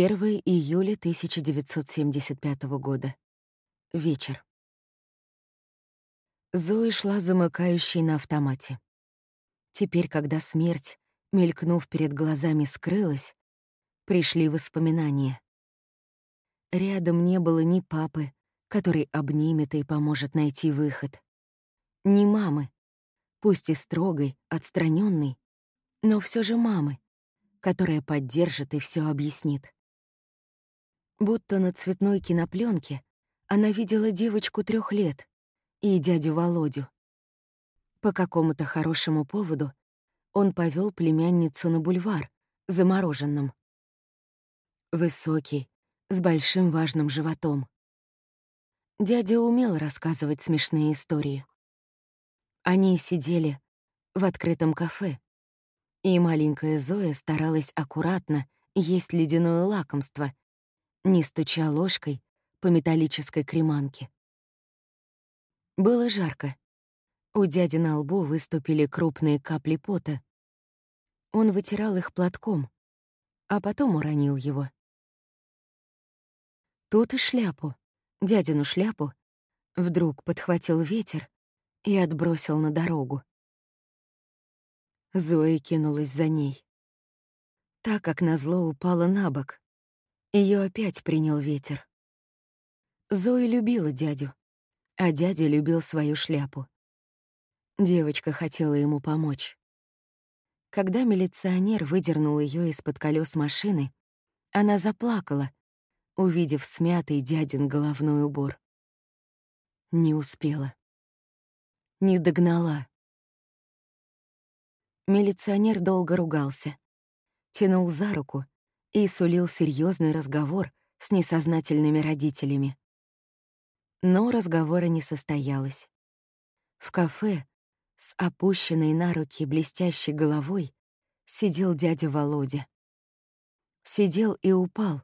1 июля 1975 года. Вечер. Зои шла замыкающей на автомате. Теперь, когда смерть, мелькнув перед глазами, скрылась, пришли воспоминания. Рядом не было ни папы, который обнимет и поможет найти выход, ни мамы, пусть и строгой, отстраненной, но все же мамы, которая поддержит и все объяснит. Будто на цветной кинопленке она видела девочку трех лет и дядю Володю. По какому-то хорошему поводу он повел племянницу на бульвар, замороженным. Высокий, с большим важным животом. Дядя умел рассказывать смешные истории. Они сидели в открытом кафе, и маленькая Зоя старалась аккуратно есть ледяное лакомство, не стуча ложкой по металлической креманке. Было жарко. У дяди на лбу выступили крупные капли пота. Он вытирал их платком, а потом уронил его. Тут и шляпу, дядину шляпу, вдруг подхватил ветер и отбросил на дорогу. Зоя кинулась за ней. Так как назло упала на бок. Ее опять принял ветер. Зоя любила дядю, а дядя любил свою шляпу. Девочка хотела ему помочь. Когда милиционер выдернул ее из-под колес машины, она заплакала, увидев смятый дядин головной убор. Не успела. Не догнала. Милиционер долго ругался, тянул за руку и сулил серьезный разговор с несознательными родителями. Но разговора не состоялось. В кафе с опущенной на руки блестящей головой сидел дядя Володя. Сидел и упал,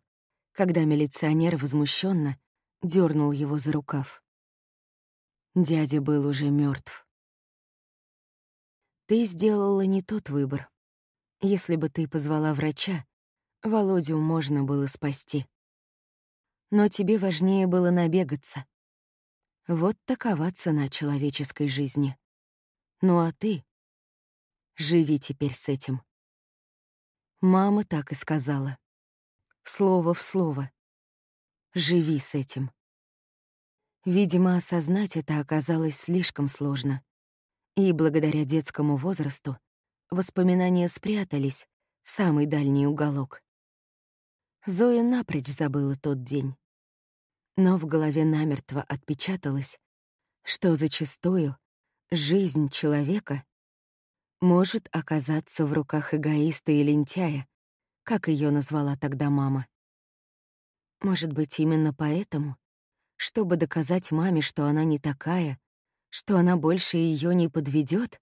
когда милиционер возмущенно дернул его за рукав. Дядя был уже мертв. Ты сделала не тот выбор. Если бы ты позвала врача, Володю можно было спасти. Но тебе важнее было набегаться. Вот такова цена человеческой жизни. Ну а ты? Живи теперь с этим. Мама так и сказала. Слово в слово. Живи с этим. Видимо, осознать это оказалось слишком сложно. И благодаря детскому возрасту воспоминания спрятались в самый дальний уголок. Зоя напрочь забыла тот день. Но в голове намертво отпечаталось, что зачастую жизнь человека может оказаться в руках эгоиста и лентяя, как ее назвала тогда мама. Может быть, именно поэтому, чтобы доказать маме, что она не такая, что она больше ее не подведет,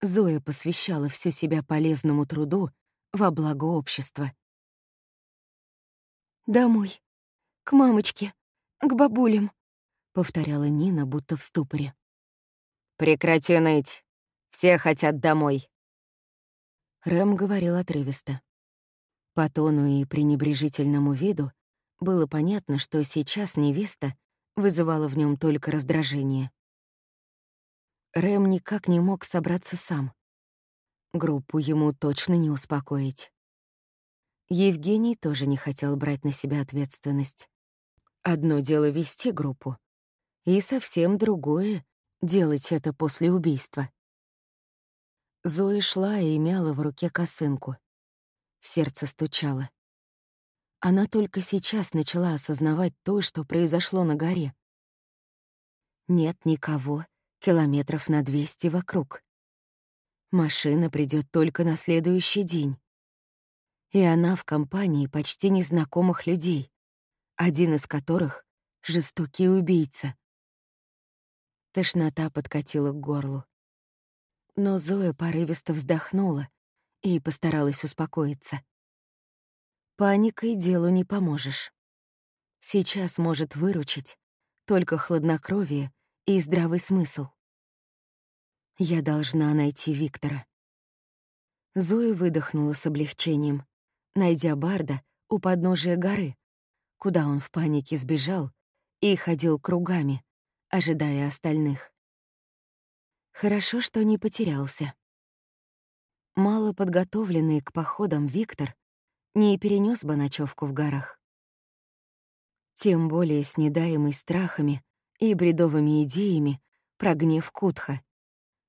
Зоя посвящала всю себя полезному труду во благо общества. «Домой, к мамочке, к бабулям», — повторяла Нина, будто в ступоре. «Прекрати ныть. Все хотят домой». Рэм говорил отрывисто. По тону и пренебрежительному виду было понятно, что сейчас невеста вызывала в нем только раздражение. Рэм никак не мог собраться сам. Группу ему точно не успокоить. Евгений тоже не хотел брать на себя ответственность. Одно дело вести группу, и совсем другое — делать это после убийства. Зоя шла и мяла в руке косынку. Сердце стучало. Она только сейчас начала осознавать то, что произошло на горе. Нет никого, километров на 200 вокруг. Машина придет только на следующий день. И она в компании почти незнакомых людей, один из которых — жестокий убийца. Тошнота подкатила к горлу. Но Зоя порывисто вздохнула и постаралась успокоиться. Паникой делу не поможешь. Сейчас может выручить только хладнокровие и здравый смысл. Я должна найти Виктора. Зоя выдохнула с облегчением. Найдя Барда, у подножия горы, куда он в панике сбежал и ходил кругами, ожидая остальных. Хорошо, что не потерялся. Мало подготовленный к походам Виктор не перенес бы ночевку в горах. Тем более с недаемой страхами и бредовыми идеями про гнев Кутха,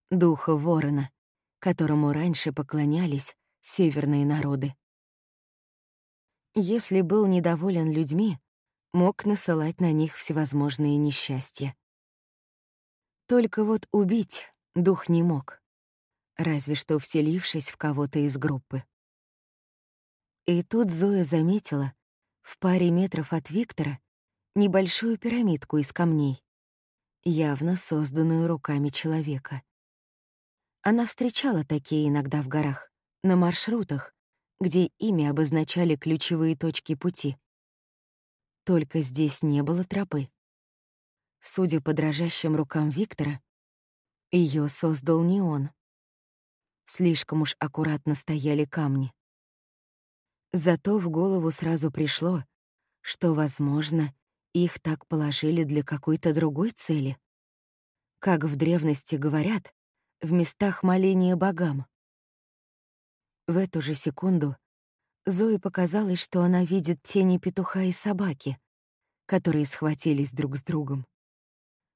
духа ворона, которому раньше поклонялись северные народы. Если был недоволен людьми, мог насылать на них всевозможные несчастья. Только вот убить дух не мог, разве что вселившись в кого-то из группы. И тут Зоя заметила в паре метров от Виктора небольшую пирамидку из камней, явно созданную руками человека. Она встречала такие иногда в горах, на маршрутах, где ими обозначали ключевые точки пути. Только здесь не было тропы. Судя по дрожащим рукам Виктора, ее создал не он. Слишком уж аккуратно стояли камни. Зато в голову сразу пришло, что, возможно, их так положили для какой-то другой цели. Как в древности говорят, в местах моления богам. В эту же секунду Зое показалось, что она видит тени петуха и собаки, которые схватились друг с другом.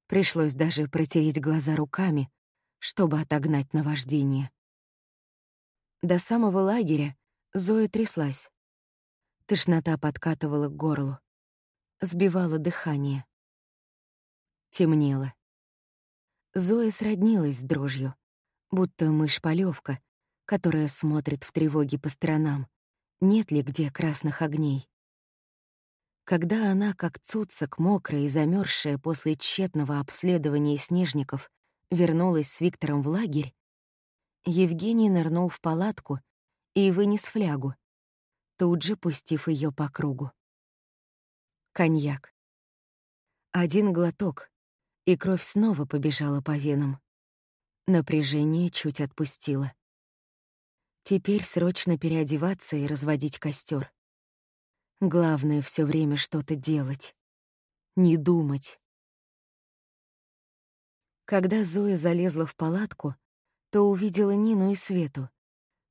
Пришлось даже протереть глаза руками, чтобы отогнать наваждение. До самого лагеря Зоя тряслась. Тошнота подкатывала к горлу, сбивала дыхание. Темнело. Зоя сроднилась с дрожью, будто мышь-полевка, которая смотрит в тревоге по сторонам, нет ли где красных огней. Когда она, как цуцик, мокрая и замерзшая после тщетного обследования снежников, вернулась с Виктором в лагерь, Евгений нырнул в палатку и вынес флягу, тут же пустив ее по кругу. Коньяк. Один глоток, и кровь снова побежала по венам. Напряжение чуть отпустило. Теперь срочно переодеваться и разводить костер. Главное все время что-то делать. Не думать. Когда Зоя залезла в палатку, то увидела Нину и Свету,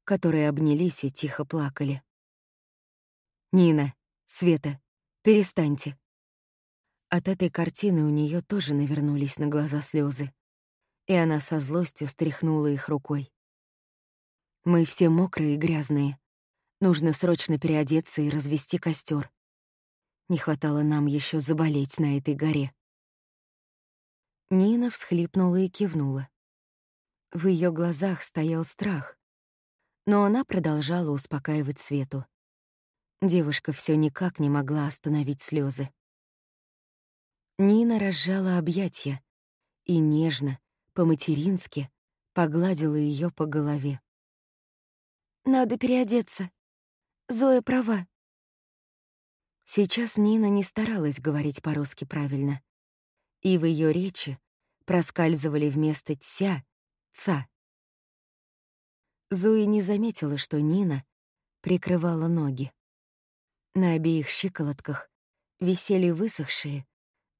которые обнялись и тихо плакали. «Нина, Света, перестаньте». От этой картины у нее тоже навернулись на глаза слезы, и она со злостью стряхнула их рукой. Мы все мокрые и грязные. Нужно срочно переодеться и развести костер. Не хватало нам еще заболеть на этой горе. Нина всхлипнула и кивнула. В ее глазах стоял страх, но она продолжала успокаивать Свету. Девушка все никак не могла остановить слезы. Нина разжала объятия и нежно, по-матерински, погладила ее по голове. Надо переодеться. Зоя права. Сейчас Нина не старалась говорить по-русски правильно. И в ее речи проскальзывали вместо «тся» «ца». Зоя не заметила, что Нина прикрывала ноги. На обеих щиколотках висели высохшие,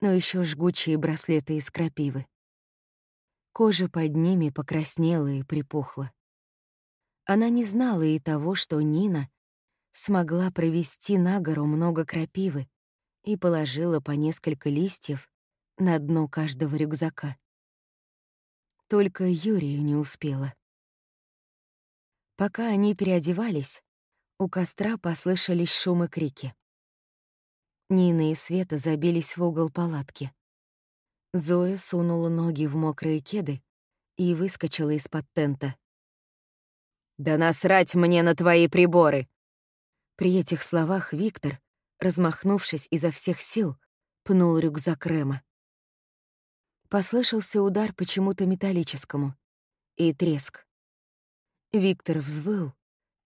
но еще жгучие браслеты из крапивы. Кожа под ними покраснела и припухла. Она не знала и того, что Нина смогла провести на гору много крапивы и положила по несколько листьев на дно каждого рюкзака. Только Юрию не успела. Пока они переодевались, у костра послышались шум и крики. Нина и Света забились в угол палатки. Зоя сунула ноги в мокрые кеды и выскочила из-под тента. «Да насрать мне на твои приборы!» При этих словах Виктор, размахнувшись изо всех сил, пнул рюкзак Рема. Послышался удар почему-то металлическому и треск. Виктор взвыл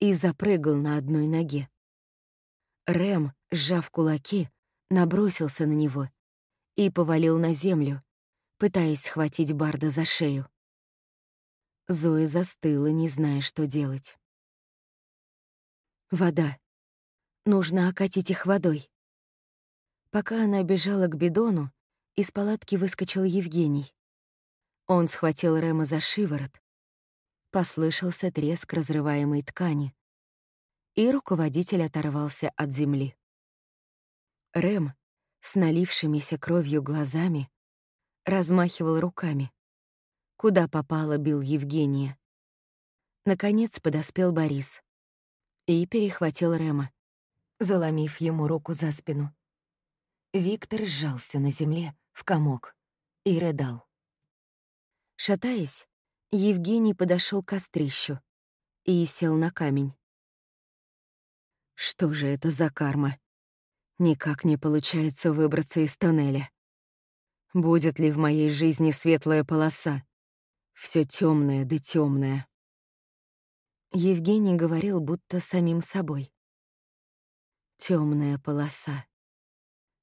и запрыгал на одной ноге. Рэм, сжав кулаки, набросился на него и повалил на землю, пытаясь схватить Барда за шею. Зоя застыла, не зная, что делать. Вода. Нужно окатить их водой. Пока она бежала к бидону, из палатки выскочил Евгений. Он схватил Рема за шиворот. Послышался треск разрываемой ткани. И руководитель оторвался от земли. Рэм, с налившимися кровью глазами, размахивал руками. Куда попало, бил Евгения. Наконец подоспел Борис и перехватил Рема, заломив ему руку за спину. Виктор сжался на земле в комок и рыдал. Шатаясь, Евгений подошел к кострищу и сел на камень. Что же это за карма? Никак не получается выбраться из тоннеля. Будет ли в моей жизни светлая полоса? Все темное да темное. Евгений говорил будто самим собой. Темная полоса.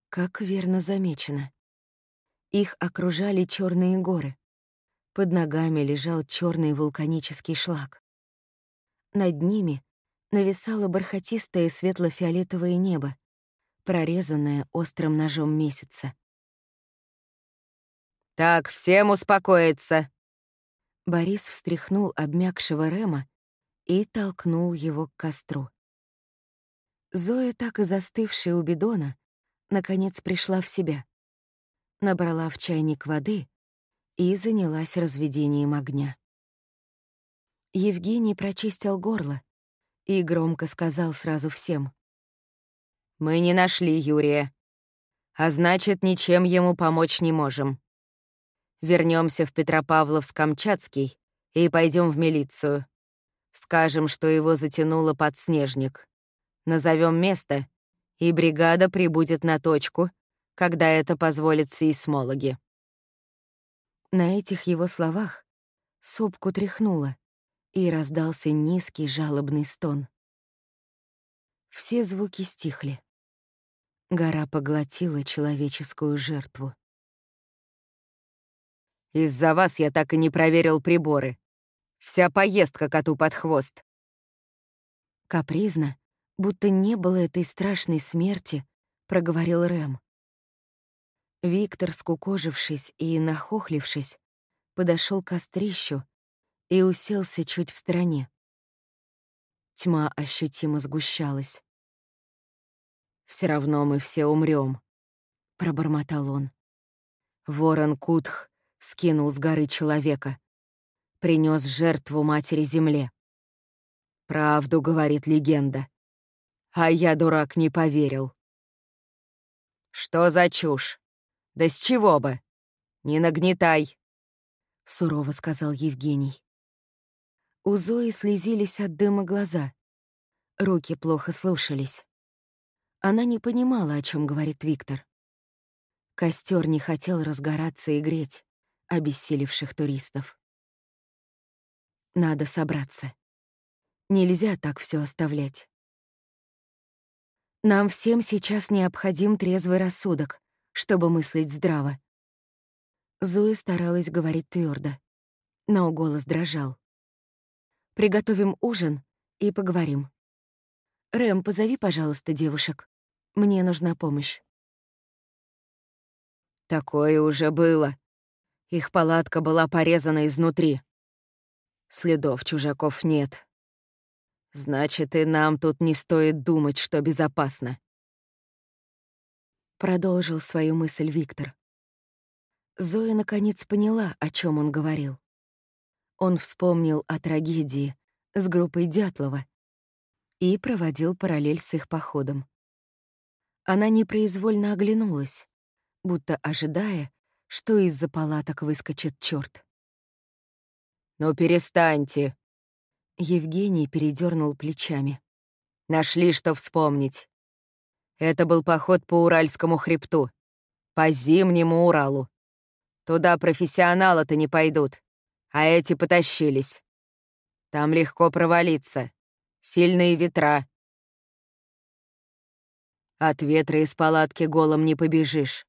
Как верно замечено. Их окружали черные горы. Под ногами лежал черный вулканический шлак. Над ними нависало бархатистое светло-фиолетовое небо, прорезанное острым ножом месяца. «Так, всем успокоиться!» Борис встряхнул обмякшего Рема и толкнул его к костру. Зоя, так и застывшая у бидона, наконец пришла в себя. Набрала в чайник воды и занялась разведением огня. Евгений прочистил горло и громко сказал сразу всем. «Мы не нашли Юрия, а значит, ничем ему помочь не можем. Вернемся в Петропавловск-Камчатский и пойдем в милицию. Скажем, что его затянуло под снежник. Назовем место, и бригада прибудет на точку, когда это позволят сейсмологи. На этих его словах сопку тряхнуло, и раздался низкий жалобный стон. Все звуки стихли. Гора поглотила человеческую жертву. «Из-за вас я так и не проверил приборы», Вся поездка коту под хвост. Капризно, будто не было этой страшной смерти, проговорил Рэм. Виктор, скукожившись и нахохлившись, подошел к кострищу и уселся чуть в стороне. Тьма ощутимо сгущалась. Все равно мы все умрем, пробормотал он. Ворон Кутх скинул с горы человека принес жертву матери земле. Правду говорит легенда. А я, дурак, не поверил. Что за чушь? Да с чего бы? Не нагнетай, — сурово сказал Евгений. У Зои слезились от дыма глаза. Руки плохо слушались. Она не понимала, о чем говорит Виктор. Костер не хотел разгораться и греть обессилевших туристов. Надо собраться. Нельзя так все оставлять. Нам всем сейчас необходим трезвый рассудок, чтобы мыслить здраво. Зоя старалась говорить твердо, но голос дрожал. Приготовим ужин и поговорим. Рэм, позови, пожалуйста, девушек. Мне нужна помощь. Такое уже было. Их палатка была порезана изнутри. Следов чужаков нет. Значит, и нам тут не стоит думать, что безопасно. Продолжил свою мысль Виктор. Зоя наконец поняла, о чем он говорил. Он вспомнил о трагедии с группой Дятлова и проводил параллель с их походом. Она непроизвольно оглянулась, будто ожидая, что из-за палаток выскочит черт. «Ну перестаньте!» Евгений передернул плечами. «Нашли, что вспомнить. Это был поход по Уральскому хребту, по Зимнему Уралу. Туда профессионалы-то не пойдут, а эти потащились. Там легко провалиться, сильные ветра. От ветра из палатки голым не побежишь», —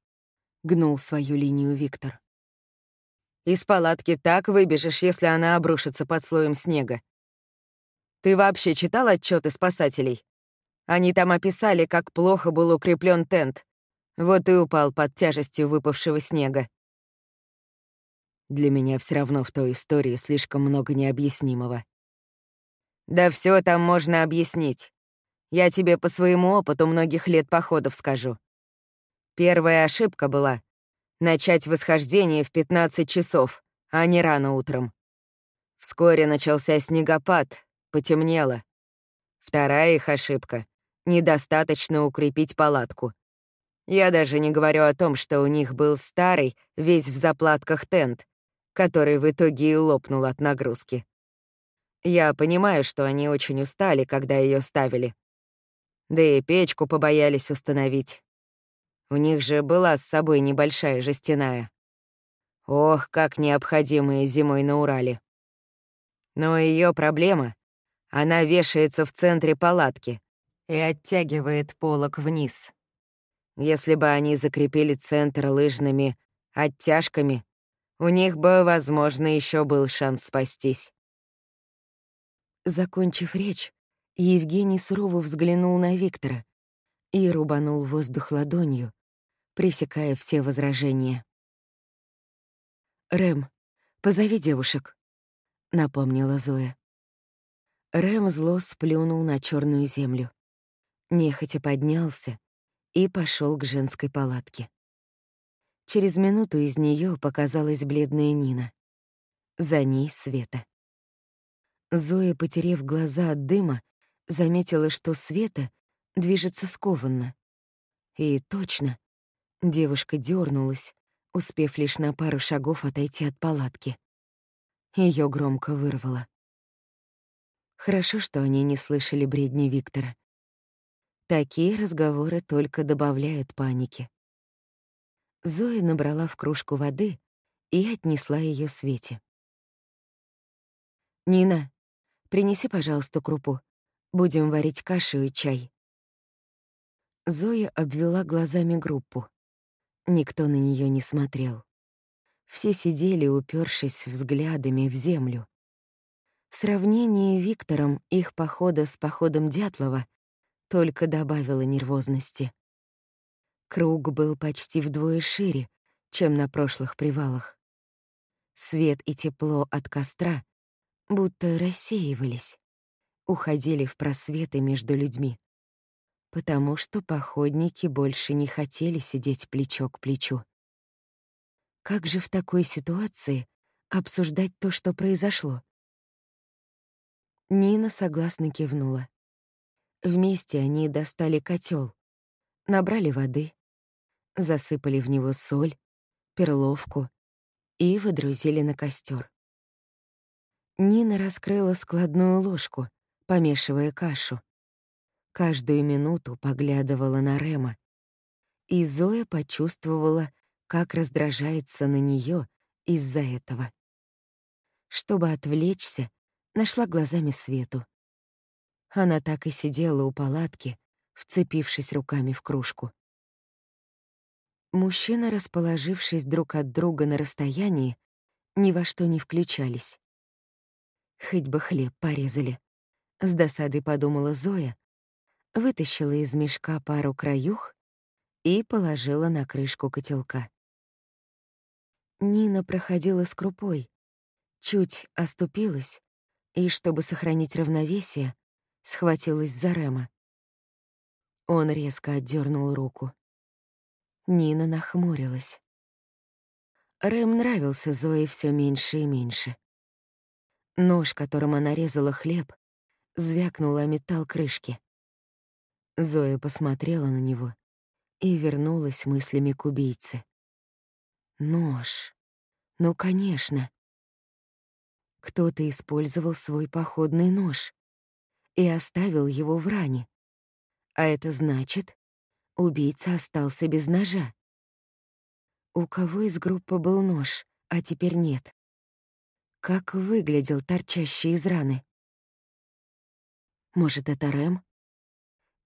гнул свою линию Виктор. Из палатки так выбежишь, если она обрушится под слоем снега. Ты вообще читал отчеты спасателей? Они там описали, как плохо был укреплен тент. Вот и упал под тяжестью выпавшего снега. Для меня все равно в той истории слишком много необъяснимого. Да все там можно объяснить. Я тебе по своему опыту многих лет походов скажу. Первая ошибка была — начать восхождение в 15 часов, а не рано утром. Вскоре начался снегопад, потемнело. Вторая их ошибка — недостаточно укрепить палатку. Я даже не говорю о том, что у них был старый, весь в заплатках тент, который в итоге и лопнул от нагрузки. Я понимаю, что они очень устали, когда ее ставили. Да и печку побоялись установить. У них же была с собой небольшая жестяная. Ох, как необходимая зимой на Урале. Но ее проблема — она вешается в центре палатки и оттягивает полок вниз. Если бы они закрепили центр лыжными оттяжками, у них бы, возможно, еще был шанс спастись. Закончив речь, Евгений сурово взглянул на Виктора и рубанул воздух ладонью, пресекая все возражения. «Рэм, позови девушек», — напомнила Зоя. Рэм зло сплюнул на черную землю, нехотя поднялся и пошел к женской палатке. Через минуту из нее показалась бледная Нина. За ней Света. Зоя, потерев глаза от дыма, заметила, что Света движется скованно. И точно, девушка дернулась, успев лишь на пару шагов отойти от палатки. Ее громко вырвало. Хорошо, что они не слышали бредни Виктора. Такие разговоры только добавляют паники. Зоя набрала в кружку воды и отнесла ее Свете. «Нина, Принеси, пожалуйста, крупу. Будем варить кашу и чай». Зоя обвела глазами группу. Никто на нее не смотрел. Все сидели, упершись взглядами в землю. Сравнение Виктором их похода с походом Дятлова только добавило нервозности. Круг был почти вдвое шире, чем на прошлых привалах. Свет и тепло от костра будто рассеивались, уходили в просветы между людьми, потому что походники больше не хотели сидеть плечо к плечу. Как же в такой ситуации обсуждать то, что произошло? Нина согласно кивнула. Вместе они достали котел, набрали воды, засыпали в него соль, перловку и выдрузили на костер. Нина раскрыла складную ложку, помешивая кашу. Каждую минуту поглядывала на Рема. И Зоя почувствовала, как раздражается на нее из-за этого. Чтобы отвлечься, нашла глазами Свету. Она так и сидела у палатки, вцепившись руками в кружку. Мужчины, расположившись друг от друга на расстоянии, ни во что не включались. Хоть бы хлеб порезали. С досадой подумала Зоя, вытащила из мешка пару краюх и положила на крышку котелка. Нина проходила с крупой, чуть оступилась и, чтобы сохранить равновесие, схватилась за Рема. Он резко отдернул руку. Нина нахмурилась. Рэм нравился Зое все меньше и меньше. Нож, которым она резала хлеб, звякнул о металл крышки. Зоя посмотрела на него и вернулась мыслями к убийце. Нож. Ну, конечно. Кто-то использовал свой походный нож и оставил его в ране. А это значит, убийца остался без ножа. У кого из группы был нож, а теперь нет? Как выглядел торчащий из раны? Может, это Рэм?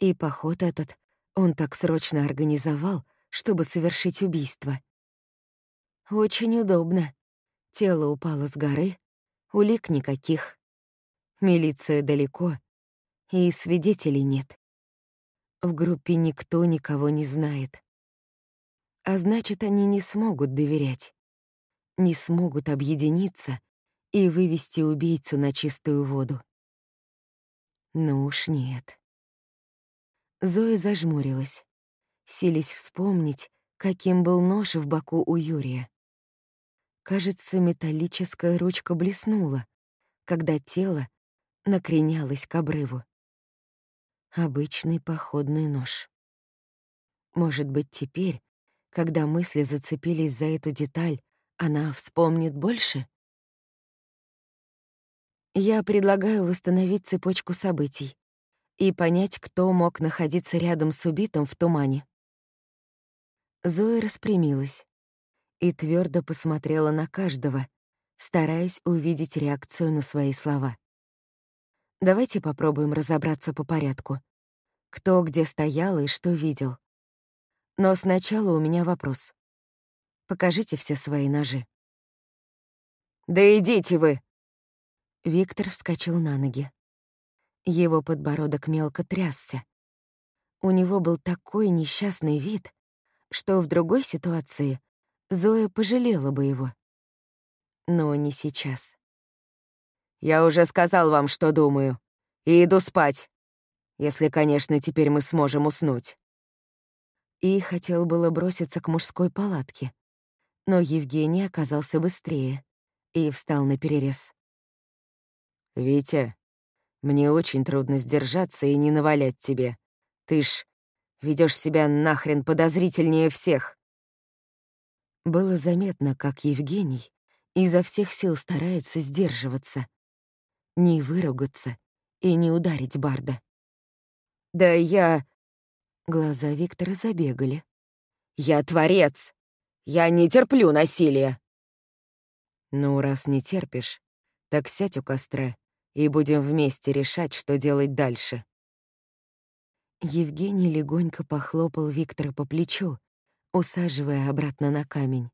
И поход этот он так срочно организовал, чтобы совершить убийство. Очень удобно. Тело упало с горы, улик никаких. Милиция далеко, и свидетелей нет. В группе никто никого не знает. А значит, они не смогут доверять, не смогут объединиться и вывести убийцу на чистую воду. Ну уж нет. Зоя зажмурилась, сились вспомнить, каким был нож в боку у Юрия. Кажется, металлическая ручка блеснула, когда тело накренялось к обрыву. Обычный походный нож. Может быть, теперь, когда мысли зацепились за эту деталь, она вспомнит больше? Я предлагаю восстановить цепочку событий и понять, кто мог находиться рядом с убитым в тумане. Зоя распрямилась и твердо посмотрела на каждого, стараясь увидеть реакцию на свои слова. Давайте попробуем разобраться по порядку. Кто где стоял и что видел. Но сначала у меня вопрос. Покажите все свои ножи. «Да идите вы!» Виктор вскочил на ноги. Его подбородок мелко трясся. У него был такой несчастный вид, что в другой ситуации Зоя пожалела бы его. Но не сейчас. «Я уже сказал вам, что думаю, и иду спать. Если, конечно, теперь мы сможем уснуть». И хотел было броситься к мужской палатке, но Евгений оказался быстрее и встал на перерез. «Витя, мне очень трудно сдержаться и не навалять тебе. Ты ж ведешь себя нахрен подозрительнее всех». Было заметно, как Евгений изо всех сил старается сдерживаться, не выругаться и не ударить Барда. «Да я...» Глаза Виктора забегали. «Я творец! Я не терплю насилия!» «Ну, раз не терпишь, так сядь у костра и будем вместе решать, что делать дальше». Евгений легонько похлопал Виктора по плечу, усаживая обратно на камень.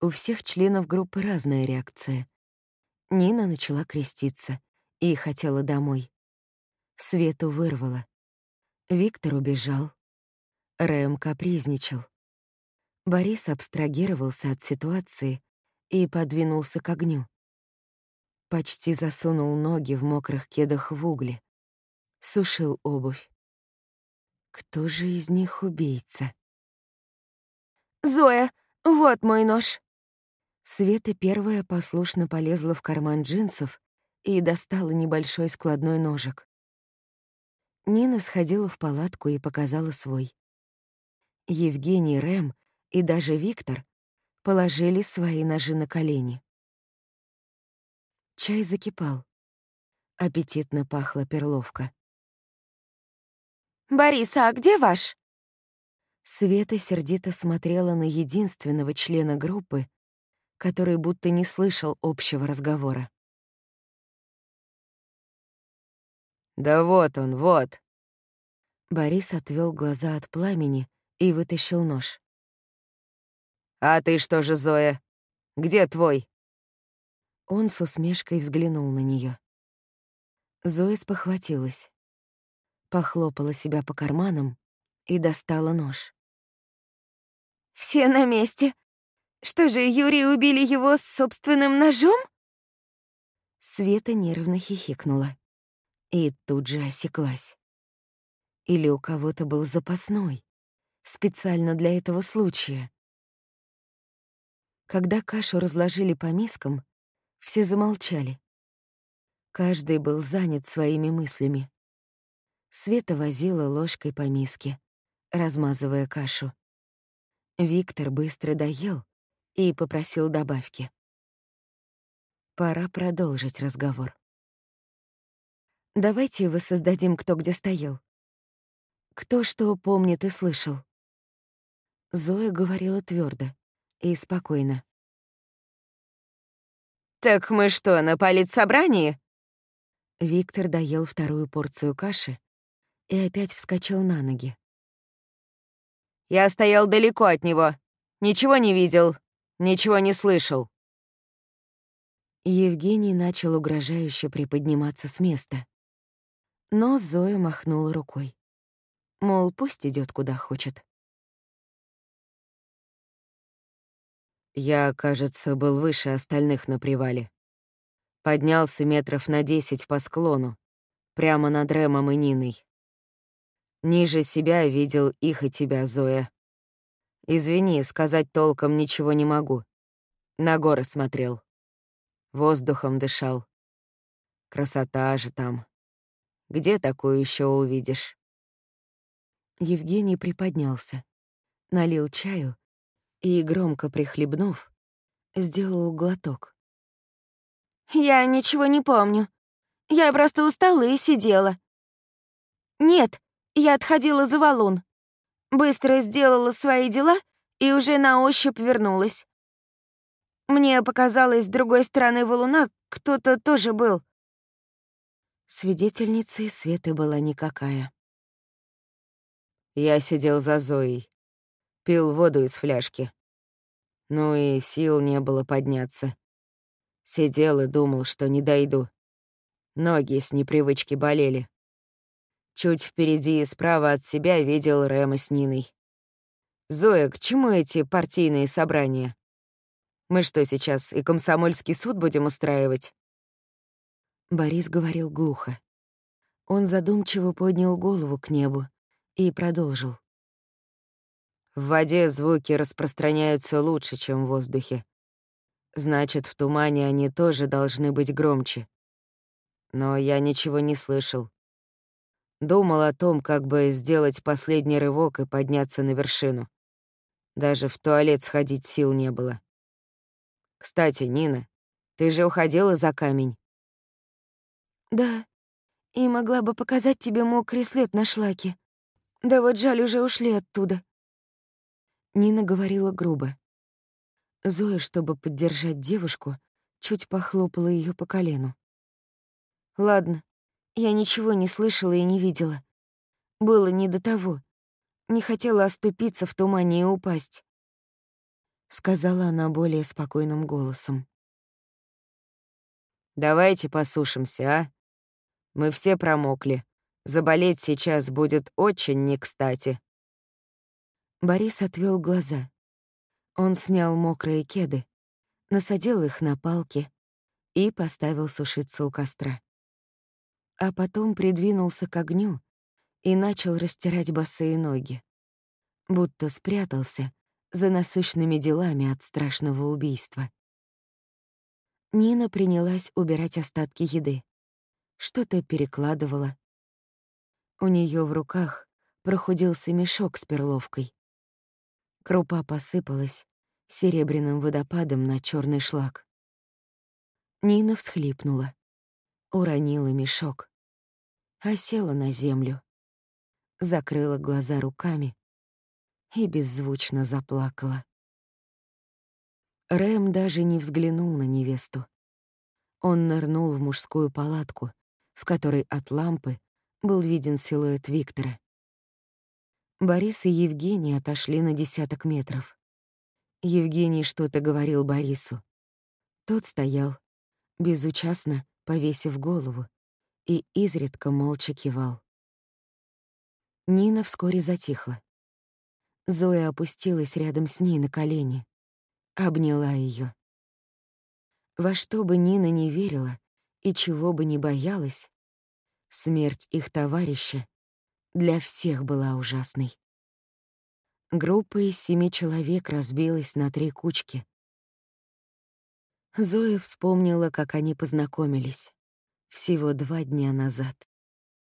У всех членов группы разная реакция. Нина начала креститься и хотела домой. Свету вырвало. Виктор убежал. Рэм капризничал. Борис абстрагировался от ситуации и подвинулся к огню почти засунул ноги в мокрых кедах в угли, сушил обувь. Кто же из них убийца? «Зоя, вот мой нож!» Света первая послушно полезла в карман джинсов и достала небольшой складной ножик. Нина сходила в палатку и показала свой. Евгений, Рэм и даже Виктор положили свои ножи на колени. Чай закипал. Аппетитно пахла перловка. «Борис, а где ваш?» Света сердито смотрела на единственного члена группы, который будто не слышал общего разговора. «Да вот он, вот!» Борис отвел глаза от пламени и вытащил нож. «А ты что же, Зоя? Где твой?» Он с усмешкой взглянул на нее. Зоя спохватилась. Похлопала себя по карманам и достала нож. «Все на месте. Что же, Юрий убили его собственным ножом?» Света нервно хихикнула и тут же осеклась. Или у кого-то был запасной, специально для этого случая. Когда кашу разложили по мискам, все замолчали. Каждый был занят своими мыслями. Света возила ложкой по миске, размазывая кашу. Виктор быстро доел и попросил добавки. Пора продолжить разговор. Давайте воссоздадим, кто где стоял. Кто что помнит и слышал. Зоя говорила твердо и спокойно. «Так мы что, на политсобрании?» Виктор доел вторую порцию каши и опять вскочил на ноги. «Я стоял далеко от него. Ничего не видел, ничего не слышал». Евгений начал угрожающе приподниматься с места. Но Зоя махнула рукой. Мол, пусть идет куда хочет. Я, кажется, был выше остальных на привале. Поднялся метров на десять по склону, прямо над Рэмом и Ниной. Ниже себя видел их и тебя, Зоя. Извини, сказать толком ничего не могу. На горы смотрел. Воздухом дышал. Красота же там. Где такую еще увидишь? Евгений приподнялся, налил чаю и, громко прихлебнув, сделал глоток. «Я ничего не помню. Я просто устала и сидела. Нет, я отходила за валун. Быстро сделала свои дела и уже на ощупь вернулась. Мне показалось, с другой стороны валуна кто-то тоже был. Свидетельницей Светы была никакая. Я сидел за Зоей, пил воду из фляжки. Ну и сил не было подняться. Сидел и думал, что не дойду. Ноги с непривычки болели. Чуть впереди и справа от себя видел Рэма с Ниной. «Зоя, к чему эти партийные собрания? Мы что, сейчас и комсомольский суд будем устраивать?» Борис говорил глухо. Он задумчиво поднял голову к небу, и продолжил. В воде звуки распространяются лучше, чем в воздухе. Значит, в тумане они тоже должны быть громче. Но я ничего не слышал. Думал о том, как бы сделать последний рывок и подняться на вершину. Даже в туалет сходить сил не было. Кстати, Нина, ты же уходила за камень? Да, и могла бы показать тебе мокрый след на шлаке. Да вот жаль, уже ушли оттуда. Нина говорила грубо. Зоя, чтобы поддержать девушку, чуть похлопала ее по колену. Ладно, я ничего не слышала и не видела. Было не до того. Не хотела оступиться в тумане и упасть. Сказала она более спокойным голосом. «Давайте посушимся, а? Мы все промокли. Заболеть сейчас будет очень не кстати. Борис отвел глаза. Он снял мокрые кеды, насадил их на палки и поставил сушиться у костра. А потом придвинулся к огню и начал растирать босые ноги, будто спрятался за насущными делами от страшного убийства. Нина принялась убирать остатки еды. Что-то перекладывала, у нее в руках прохудился мешок с перловкой. Крупа посыпалась серебряным водопадом на черный шлак. Нина всхлипнула, уронила мешок, осела на землю, закрыла глаза руками и беззвучно заплакала. Рэм даже не взглянул на невесту. Он нырнул в мужскую палатку, в которой от лампы был виден силуэт Виктора. Борис и Евгений отошли на десяток метров. Евгений что-то говорил Борису. Тот стоял, безучастно повесив голову, и изредка молча кивал. Нина вскоре затихла. Зоя опустилась рядом с ней на колени, обняла ее. Во что бы Нина не верила и чего бы не боялась, Смерть их товарища для всех была ужасной. Группа из семи человек разбилась на три кучки. Зоя вспомнила, как они познакомились всего два дня назад.